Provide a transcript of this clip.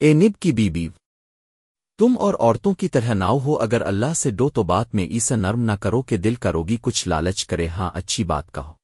اے nib کی be بیو، تم اور عورتوں کی طرح ناؤ ہو، اگر اللہ سے ڈو تو بات میں ایسا نرم نہ کرو کہ دل کا روگی کچھ لالچ کرے ہاں اچھی بات کہو۔